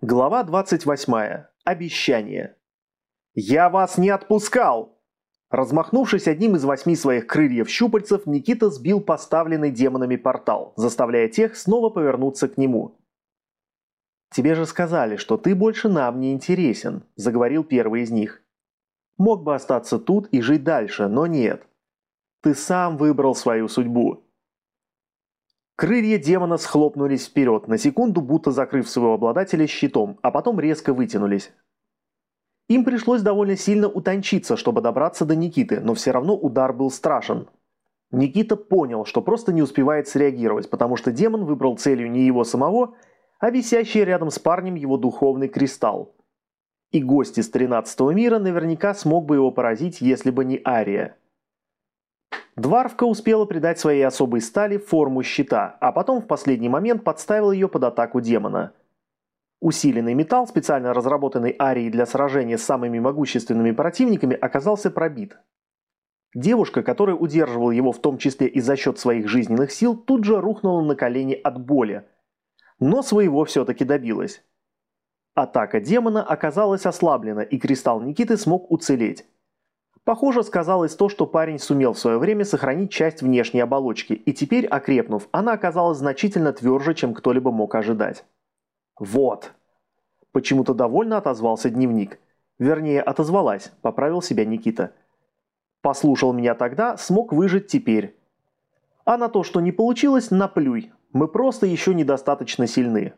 Глава 28. Обещание. «Я вас не отпускал!» Размахнувшись одним из восьми своих крыльев щупальцев, Никита сбил поставленный демонами портал, заставляя тех снова повернуться к нему. «Тебе же сказали, что ты больше нам не интересен», – заговорил первый из них. «Мог бы остаться тут и жить дальше, но нет. Ты сам выбрал свою судьбу. Крылья демона схлопнулись вперед, на секунду будто закрыв своего обладателя щитом, а потом резко вытянулись. Им пришлось довольно сильно утончиться, чтобы добраться до Никиты, но все равно удар был страшен. Никита понял, что просто не успевает среагировать, потому что демон выбрал целью не его самого, а висящий рядом с парнем его духовный кристалл. И гость из 13 мира наверняка смог бы его поразить, если бы не Ария. Дварвка успела придать своей особой стали форму щита, а потом в последний момент подставил ее под атаку демона. Усиленный металл, специально разработанный Арией для сражения с самыми могущественными противниками, оказался пробит. Девушка, которая удерживала его в том числе и за счет своих жизненных сил, тут же рухнула на колени от боли. Но своего все-таки добилась. Атака демона оказалась ослаблена, и кристалл Никиты смог уцелеть. Похоже, сказалось то, что парень сумел в свое время сохранить часть внешней оболочки, и теперь, окрепнув, она оказалась значительно тверже, чем кто-либо мог ожидать. «Вот!» Почему-то довольно отозвался дневник. Вернее, отозвалась, поправил себя Никита. «Послушал меня тогда, смог выжить теперь. А на то, что не получилось, наплюй. Мы просто еще недостаточно сильны.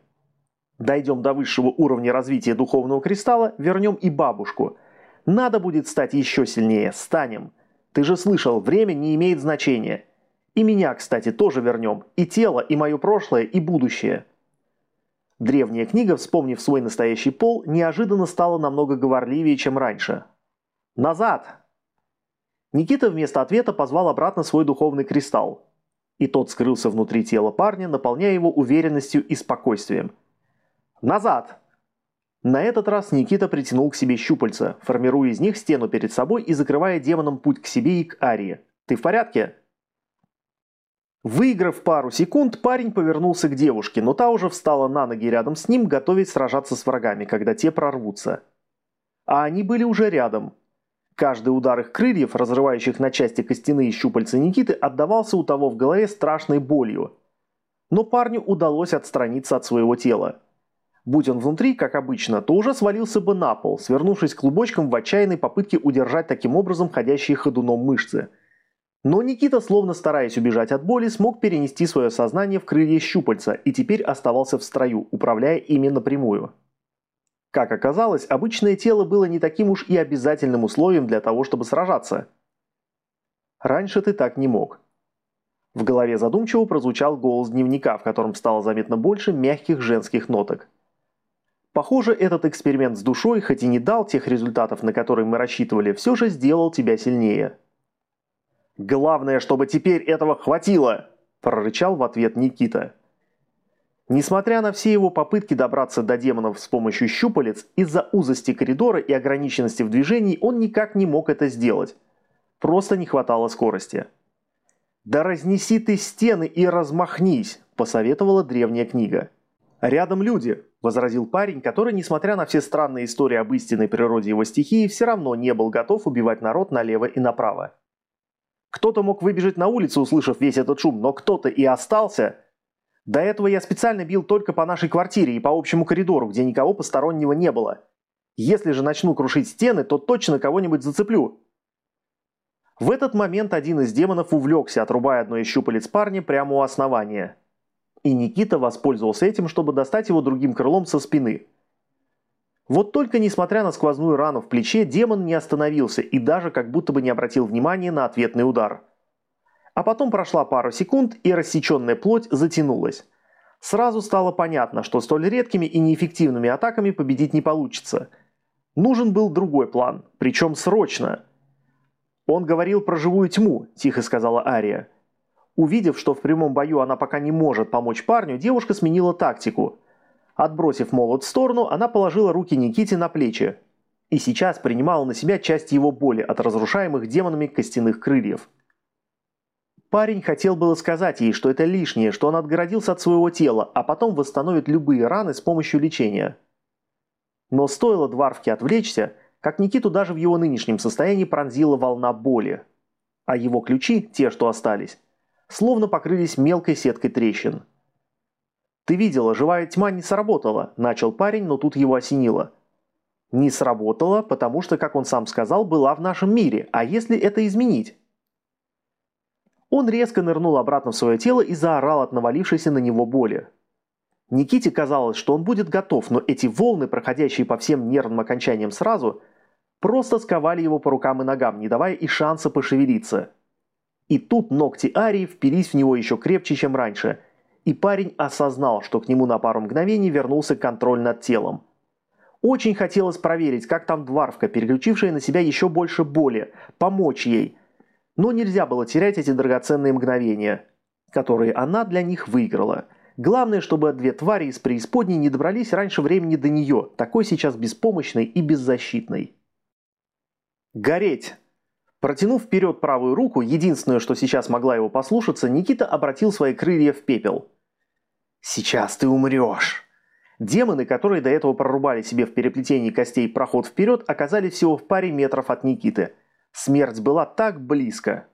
Дойдем до высшего уровня развития духовного кристалла, вернем и бабушку – надо будет стать еще сильнее, станем. Ты же слышал, время не имеет значения. И меня, кстати, тоже вернем. И тело, и мое прошлое, и будущее. Древняя книга, вспомнив свой настоящий пол, неожиданно стала намного говорливее, чем раньше. «Назад!» Никита вместо ответа позвал обратно свой духовный кристалл. И тот скрылся внутри тела парня, наполняя его уверенностью и спокойствием. «Назад!» На этот раз Никита притянул к себе щупальца, формируя из них стену перед собой и закрывая демоном путь к себе и к Арии. «Ты в порядке?» Выиграв пару секунд, парень повернулся к девушке, но та уже встала на ноги рядом с ним, готовясь сражаться с врагами, когда те прорвутся. А они были уже рядом. Каждый удар их крыльев, разрывающих на части костяные щупальца Никиты, отдавался у того в голове страшной болью. Но парню удалось отстраниться от своего тела. Будь он внутри, как обычно, то уже свалился бы на пол, свернувшись клубочком в отчаянной попытке удержать таким образом ходящие ходуном мышцы. Но Никита, словно стараясь убежать от боли, смог перенести свое сознание в крылья щупальца и теперь оставался в строю, управляя ими напрямую. Как оказалось, обычное тело было не таким уж и обязательным условием для того, чтобы сражаться. Раньше ты так не мог. В голове задумчиво прозвучал голос дневника, в котором стало заметно больше мягких женских ноток. Похоже, этот эксперимент с душой, хоть и не дал тех результатов, на которые мы рассчитывали, все же сделал тебя сильнее. «Главное, чтобы теперь этого хватило!» – прорычал в ответ Никита. Несмотря на все его попытки добраться до демонов с помощью щупалец, из-за узости коридора и ограниченности в движении он никак не мог это сделать. Просто не хватало скорости. «Да разнеси ты стены и размахнись!» – посоветовала древняя книга. «Рядом люди», – возразил парень, который, несмотря на все странные истории об истинной природе его стихии, все равно не был готов убивать народ налево и направо. Кто-то мог выбежать на улицу, услышав весь этот шум, но кто-то и остался. До этого я специально бил только по нашей квартире и по общему коридору, где никого постороннего не было. Если же начну крушить стены, то точно кого-нибудь зацеплю. В этот момент один из демонов увлекся, отрубая одно из щупалец парня прямо у основания – и Никита воспользовался этим, чтобы достать его другим крылом со спины. Вот только несмотря на сквозную рану в плече, демон не остановился и даже как будто бы не обратил внимания на ответный удар. А потом прошла пара секунд, и рассеченная плоть затянулась. Сразу стало понятно, что столь редкими и неэффективными атаками победить не получится. Нужен был другой план, причем срочно. «Он говорил про живую тьму», – тихо сказала Ария. Увидев, что в прямом бою она пока не может помочь парню, девушка сменила тактику. Отбросив молот в сторону, она положила руки Никите на плечи. И сейчас принимала на себя часть его боли от разрушаемых демонами костяных крыльев. Парень хотел было сказать ей, что это лишнее, что он отгородился от своего тела, а потом восстановит любые раны с помощью лечения. Но стоило Дварфке отвлечься, как Никиту даже в его нынешнем состоянии пронзила волна боли. А его ключи, те, что остались, словно покрылись мелкой сеткой трещин. «Ты видела, живая тьма не сработала», – начал парень, но тут его осенило. «Не сработала, потому что, как он сам сказал, была в нашем мире, а если это изменить?» Он резко нырнул обратно в свое тело и заорал от навалившейся на него боли. Никите казалось, что он будет готов, но эти волны, проходящие по всем нервным окончаниям сразу, просто сковали его по рукам и ногам, не давая и шанса пошевелиться. И тут ногти Арии впились в него еще крепче, чем раньше, и парень осознал, что к нему на пару мгновений вернулся контроль над телом. Очень хотелось проверить, как там Дварвка, переключившая на себя еще больше боли, помочь ей. Но нельзя было терять эти драгоценные мгновения, которые она для них выиграла. Главное, чтобы две твари из преисподней не добрались раньше времени до нее, такой сейчас беспомощной и беззащитной. «Гореть!» Протянув вперед правую руку, единственное, что сейчас могла его послушаться, Никита обратил свои крылья в пепел. «Сейчас ты умрешь!» Демоны, которые до этого прорубали себе в переплетении костей проход вперед, оказались всего в паре метров от Никиты. Смерть была так близко.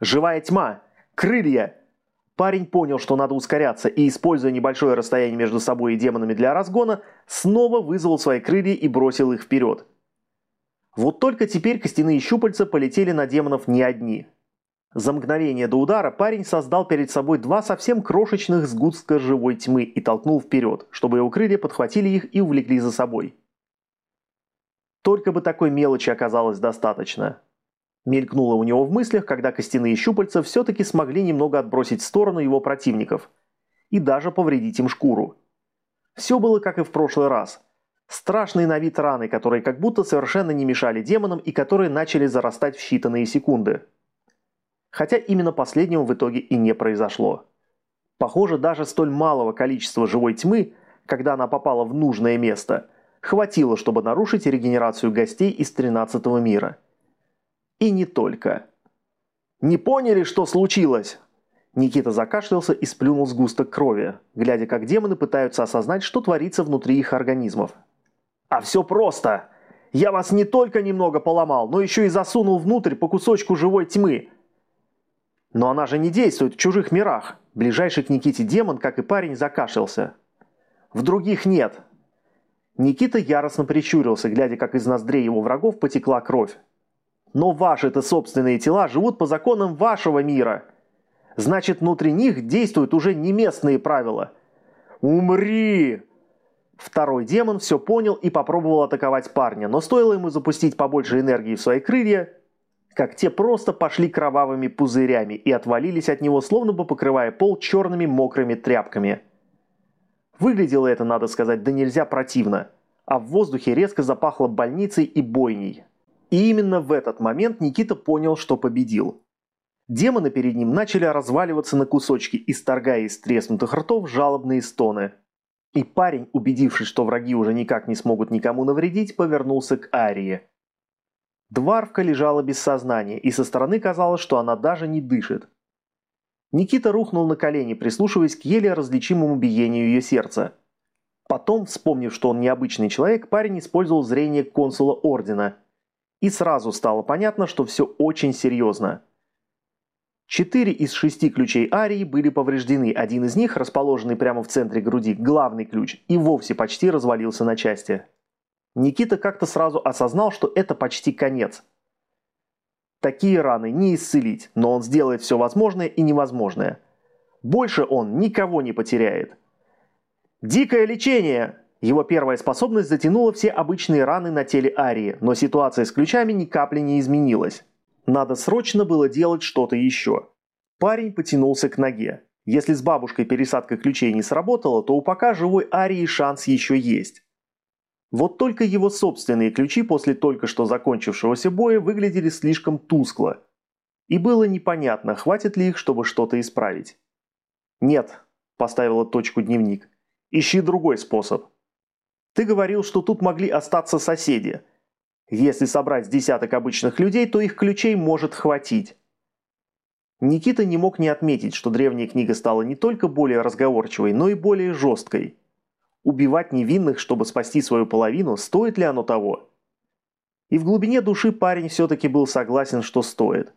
«Живая тьма! Крылья!» Парень понял, что надо ускоряться, и, используя небольшое расстояние между собой и демонами для разгона, снова вызвал свои крылья и бросил их вперед. Вот только теперь костяные щупальца полетели на демонов не одни. За мгновение до удара парень создал перед собой два совсем крошечных сгустка живой тьмы и толкнул вперед, чтобы его крылья подхватили их и увлекли за собой. Только бы такой мелочи оказалось достаточно. Мелькнуло у него в мыслях, когда костяные щупальца все-таки смогли немного отбросить в сторону его противников и даже повредить им шкуру. Все было как и в прошлый раз – Страшные на вид раны, которые как будто совершенно не мешали демонам и которые начали зарастать в считанные секунды. Хотя именно последнего в итоге и не произошло. Похоже, даже столь малого количества живой тьмы, когда она попала в нужное место, хватило, чтобы нарушить регенерацию гостей из 13 мира. И не только. «Не поняли, что случилось?» Никита закашлялся и сплюнул сгусток крови, глядя, как демоны пытаются осознать, что творится внутри их организмов. А все просто. Я вас не только немного поломал, но еще и засунул внутрь по кусочку живой тьмы. Но она же не действует в чужих мирах. Ближайший к Никите демон, как и парень, закашлялся. В других нет. Никита яростно прищурился, глядя, как из ноздрей его врагов потекла кровь. Но ваши-то собственные тела живут по законам вашего мира. Значит, внутри них действуют уже не местные правила. «Умри!» Второй демон все понял и попробовал атаковать парня, но стоило ему запустить побольше энергии в свои крылья, как те просто пошли кровавыми пузырями и отвалились от него, словно бы покрывая пол черными мокрыми тряпками. Выглядело это, надо сказать, да нельзя противно, а в воздухе резко запахло больницей и бойней. И именно в этот момент Никита понял, что победил. Демоны перед ним начали разваливаться на кусочки, исторгая из треснутых ртов жалобные стоны – и парень, убедившись, что враги уже никак не смогут никому навредить, повернулся к Арии. Дварвка лежала без сознания, и со стороны казалось, что она даже не дышит. Никита рухнул на колени, прислушиваясь к еле различимому биению ее сердца. Потом, вспомнив, что он необычный человек, парень использовал зрение консула Ордена. И сразу стало понятно, что все очень серьезно. Четыре из шести ключей Арии были повреждены, один из них, расположенный прямо в центре груди, главный ключ, и вовсе почти развалился на части. Никита как-то сразу осознал, что это почти конец. Такие раны не исцелить, но он сделает все возможное и невозможное. Больше он никого не потеряет. «Дикое лечение!» Его первая способность затянула все обычные раны на теле Арии, но ситуация с ключами ни капли не изменилась. Надо срочно было делать что-то еще. Парень потянулся к ноге. Если с бабушкой пересадка ключей не сработала, то у пока живой Арии шанс еще есть. Вот только его собственные ключи после только что закончившегося боя выглядели слишком тускло. И было непонятно, хватит ли их, чтобы что-то исправить. «Нет», – поставила точку дневник, – «ищи другой способ». «Ты говорил, что тут могли остаться соседи. Если собрать десяток обычных людей, то их ключей может хватить. Никита не мог не отметить, что древняя книга стала не только более разговорчивой, но и более жесткой. Убивать невинных, чтобы спасти свою половину, стоит ли оно того? И в глубине души парень все-таки был согласен, что стоит.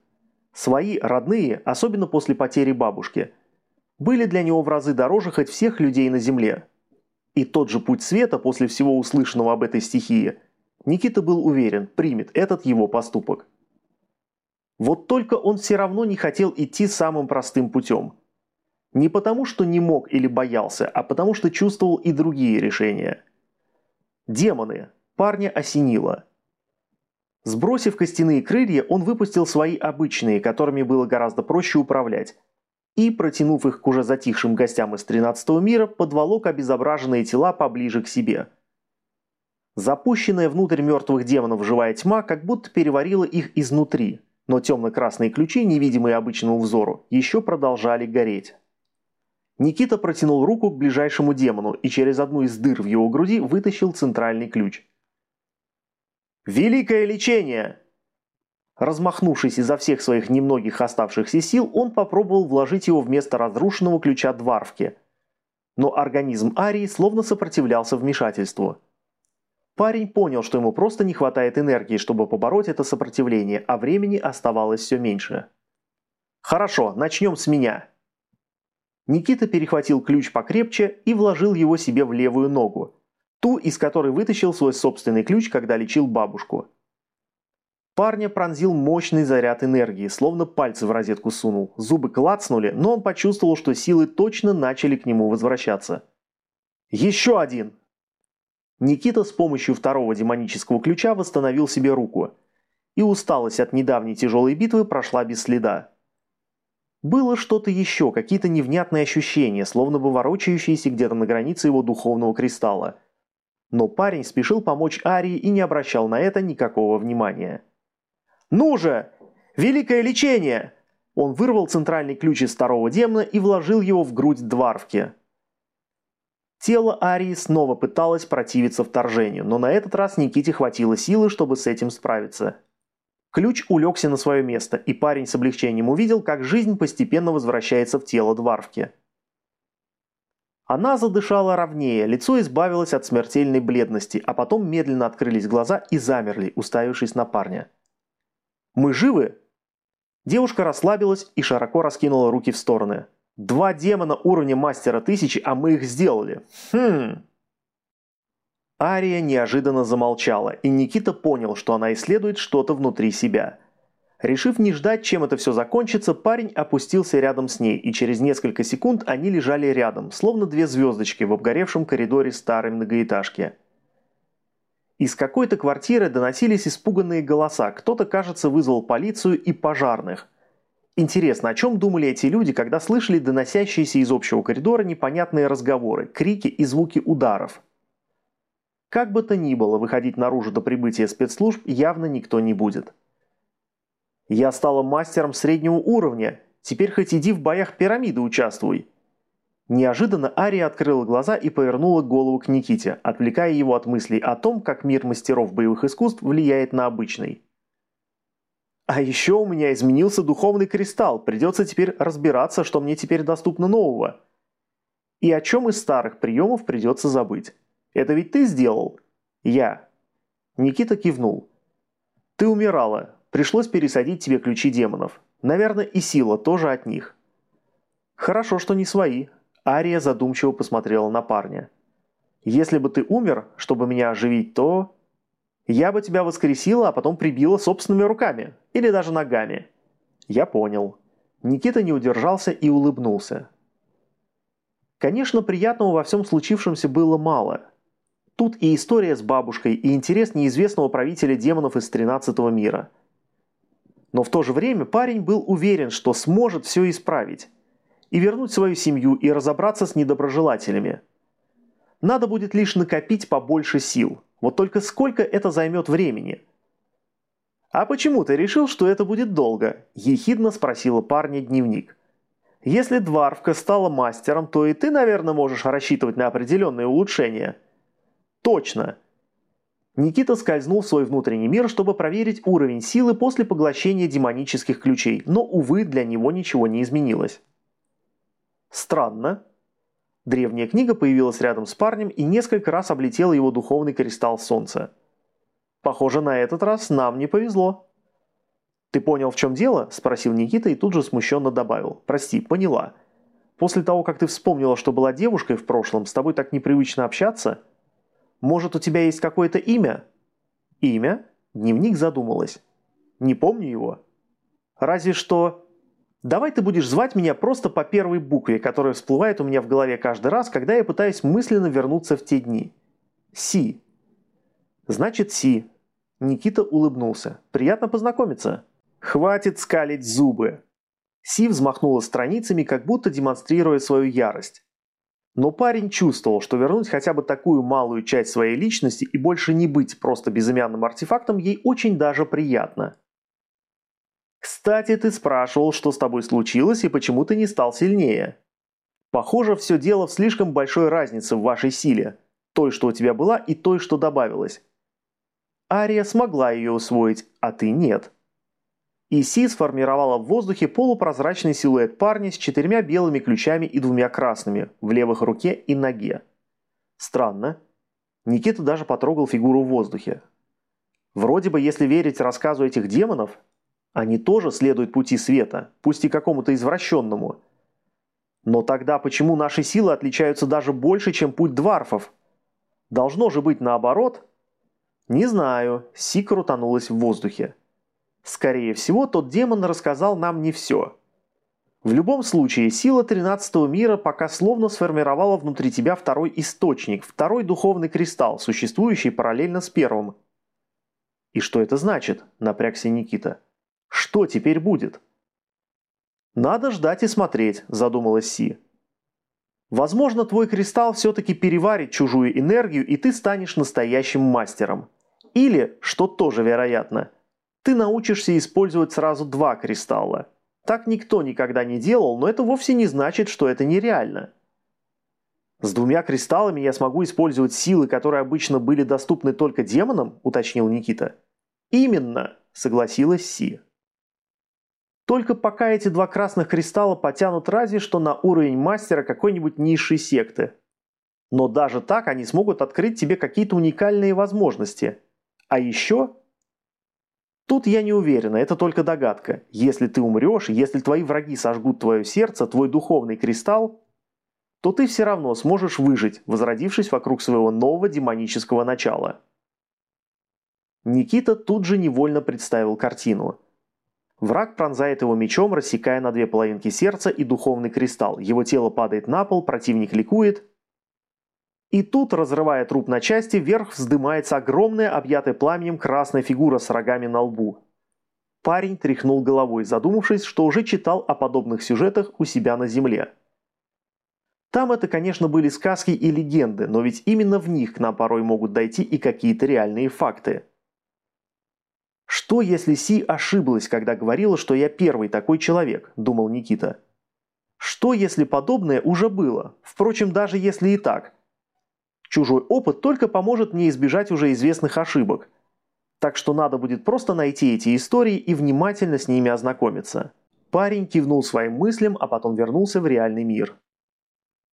Свои, родные, особенно после потери бабушки, были для него в разы дороже хоть всех людей на земле. И тот же путь света после всего услышанного об этой стихии, Никита был уверен, примет этот его поступок. Вот только он все равно не хотел идти самым простым путем. Не потому, что не мог или боялся, а потому, что чувствовал и другие решения. Демоны. Парня осенило. Сбросив костяные крылья, он выпустил свои обычные, которыми было гораздо проще управлять, и, протянув их к уже затихшим гостям из 13 мира, подволок обезображенные тела поближе к себе. Запущенная внутрь мертвых демонов живая тьма как будто переварила их изнутри, но темно-красные ключи, невидимые обычному взору, еще продолжали гореть. Никита протянул руку к ближайшему демону и через одну из дыр в его груди вытащил центральный ключ – Великое лечение!» Размахнувшись изо всех своих немногих оставшихся сил, он попробовал вложить его вместо разрушенного ключа дварвки. Но организм Арии словно сопротивлялся вмешательству. Парень понял, что ему просто не хватает энергии, чтобы побороть это сопротивление, а времени оставалось все меньше. «Хорошо, начнем с меня». Никита перехватил ключ покрепче и вложил его себе в левую ногу, Ту, из которой вытащил свой собственный ключ, когда лечил бабушку. Парня пронзил мощный заряд энергии, словно пальцы в розетку сунул. Зубы клацнули, но он почувствовал, что силы точно начали к нему возвращаться. «Еще один!» Никита с помощью второго демонического ключа восстановил себе руку. И усталость от недавней тяжелой битвы прошла без следа. Было что-то еще, какие-то невнятные ощущения, словно бы ворочающиеся где-то на границе его духовного кристалла – но парень спешил помочь Арии и не обращал на это никакого внимания. «Ну же! Великое лечение!» Он вырвал центральный ключ из второго демона и вложил его в грудь Дварвки. Тело Арии снова пыталось противиться вторжению, но на этот раз Никите хватило силы, чтобы с этим справиться. Ключ улегся на свое место, и парень с облегчением увидел, как жизнь постепенно возвращается в тело Дварвки. Она задышала ровнее, лицо избавилось от смертельной бледности, а потом медленно открылись глаза и замерли, уставившись на парня. «Мы живы?» Девушка расслабилась и широко раскинула руки в стороны. «Два демона уровня мастера тысячи, а мы их сделали. Хм...» Ария неожиданно замолчала, и Никита понял, что она исследует что-то внутри себя – Решив не ждать, чем это все закончится, парень опустился рядом с ней, и через несколько секунд они лежали рядом, словно две звездочки в обгоревшем коридоре старой многоэтажки. Из какой-то квартиры доносились испуганные голоса, кто-то, кажется, вызвал полицию и пожарных. Интересно, о чем думали эти люди, когда слышали доносящиеся из общего коридора непонятные разговоры, крики и звуки ударов? Как бы то ни было, выходить наружу до прибытия спецслужб явно никто не будет. Я стала мастером среднего уровня, теперь хоть иди в боях пирамиды участвуй». Неожиданно Ария открыла глаза и повернула голову к Никите, отвлекая его от мыслей о том, как мир мастеров боевых искусств влияет на обычный. «А еще у меня изменился духовный кристалл, придется теперь разбираться, что мне теперь доступно нового. И о чем из старых приемов придется забыть. Это ведь ты сделал?» «Я». Никита кивнул. «Ты умирала, Пришлось пересадить тебе ключи демонов. Наверное, и сила тоже от них. Хорошо, что не свои. Ария задумчиво посмотрела на парня. Если бы ты умер, чтобы меня оживить, то... Я бы тебя воскресила, а потом прибила собственными руками. Или даже ногами. Я понял. Никита не удержался и улыбнулся. Конечно, приятного во всем случившемся было мало. Тут и история с бабушкой, и интерес неизвестного правителя демонов из 13 мира – но в то же время парень был уверен, что сможет все исправить. И вернуть свою семью и разобраться с недоброжелателями. Надо будет лишь накопить побольше сил. Вот только сколько это займет времени? «А почему ты решил, что это будет долго?» – ехидно спросила парня дневник. «Если Дварвка стала мастером, то и ты, наверное, можешь рассчитывать на определенные улучшения». «Точно!» Никита скользнул в свой внутренний мир, чтобы проверить уровень силы после поглощения демонических ключей, но, увы, для него ничего не изменилось. Странно. Древняя книга появилась рядом с парнем и несколько раз облетела его духовный кристалл солнца. Похоже, на этот раз нам не повезло. «Ты понял, в чем дело?» – спросил Никита и тут же смущенно добавил. «Прости, поняла. После того, как ты вспомнила, что была девушкой в прошлом, с тобой так непривычно общаться? Может, у тебя есть какое-то имя?» «Имя?» – дневник задумалась. «Не помню его. Разве что Давай ты будешь звать меня просто по первой букве, которая всплывает у меня в голове каждый раз, когда я пытаюсь мысленно вернуться в те дни. Си. Значит, Си. Никита улыбнулся. Приятно познакомиться. Хватит скалить зубы. Си взмахнула страницами, как будто демонстрируя свою ярость. Но парень чувствовал, что вернуть хотя бы такую малую часть своей личности и больше не быть просто безымянным артефактом ей очень даже приятно. Кстати, ты спрашивал, что с тобой случилось и почему ты не стал сильнее. Похоже, все дело в слишком большой разнице в вашей силе. Той, что у тебя была, и той, что добавилось. Ария смогла ее усвоить, а ты нет. Иси сформировала в воздухе полупрозрачный силуэт парня с четырьмя белыми ключами и двумя красными в левых руке и ноге. Странно. Никита даже потрогал фигуру в воздухе. Вроде бы, если верить рассказу этих демонов, они тоже следуют пути света, пусть и какому-то извращенному. Но тогда почему наши силы отличаются даже больше, чем путь дварфов? Должно же быть наоборот? Не знаю, Си крутанулась в воздухе. Скорее всего, тот демон рассказал нам не все. В любом случае, сила 13 мира пока словно сформировала внутри тебя второй источник, второй духовный кристалл, существующий параллельно с первым. «И что это значит?» – напрягся Никита. Что теперь будет? Надо ждать и смотреть, задумалась Си. Возможно, твой кристалл все-таки переварит чужую энергию, и ты станешь настоящим мастером. Или, что тоже вероятно, ты научишься использовать сразу два кристалла. Так никто никогда не делал, но это вовсе не значит, что это нереально. «С двумя кристаллами я смогу использовать силы, которые обычно были доступны только демонам?» – уточнил Никита. «Именно», – согласилась Си. Только пока эти два красных кристалла потянут разве что на уровень мастера какой-нибудь низшей секты. Но даже так они смогут открыть тебе какие-то уникальные возможности. А еще... Тут я не уверена, это только догадка. Если ты умрешь, если твои враги сожгут твое сердце, твой духовный кристалл, то ты все равно сможешь выжить, возродившись вокруг своего нового демонического начала. Никита тут же невольно представил картину – Враг пронзает его мечом, рассекая на две половинки сердца и духовный кристалл. Его тело падает на пол, противник ликует. И тут, разрывая труп на части, вверх вздымается огромная, объятая пламенем красная фигура с рогами на лбу. Парень тряхнул головой, задумавшись, что уже читал о подобных сюжетах у себя на земле. Там это, конечно, были сказки и легенды, но ведь именно в них к нам порой могут дойти и какие-то реальные факты. «Что, если Си ошиблась, когда говорила, что я первый такой человек?» – думал Никита. «Что, если подобное уже было? Впрочем, даже если и так. Чужой опыт только поможет мне избежать уже известных ошибок. Так что надо будет просто найти эти истории и внимательно с ними ознакомиться». Парень кивнул своим мыслям, а потом вернулся в реальный мир.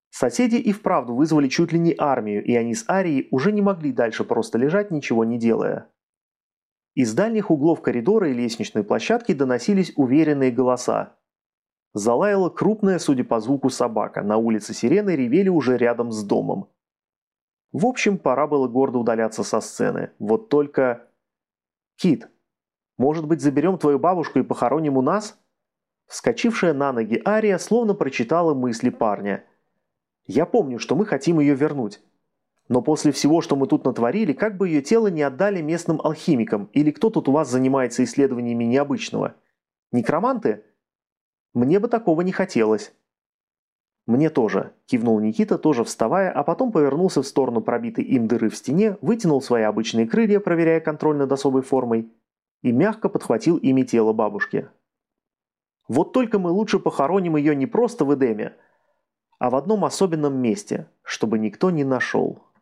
Соседи и вправду вызвали чуть ли не армию, и они с Арией уже не могли дальше просто лежать, ничего не делая. Из дальних углов коридора и лестничной площадки доносились уверенные голоса. Залаяла крупная, судя по звуку, собака. На улице сирены ревели уже рядом с домом. В общем, пора было гордо удаляться со сцены. Вот только... «Кит, может быть, заберем твою бабушку и похороним у нас?» Вскочившая на ноги Ария словно прочитала мысли парня. «Я помню, что мы хотим ее вернуть. Но после всего, что мы тут натворили, как бы ее тело не отдали местным алхимикам, или кто тут у вас занимается исследованиями необычного? Некроманты? Мне бы такого не хотелось. «Мне тоже», – кивнул Никита, тоже вставая, а потом повернулся в сторону пробитой им дыры в стене, вытянул свои обычные крылья, проверяя контроль над особой формой, и мягко подхватил ими тело бабушки. «Вот только мы лучше похороним ее не просто в Эдеме, а в одном особенном месте, чтобы никто не нашел».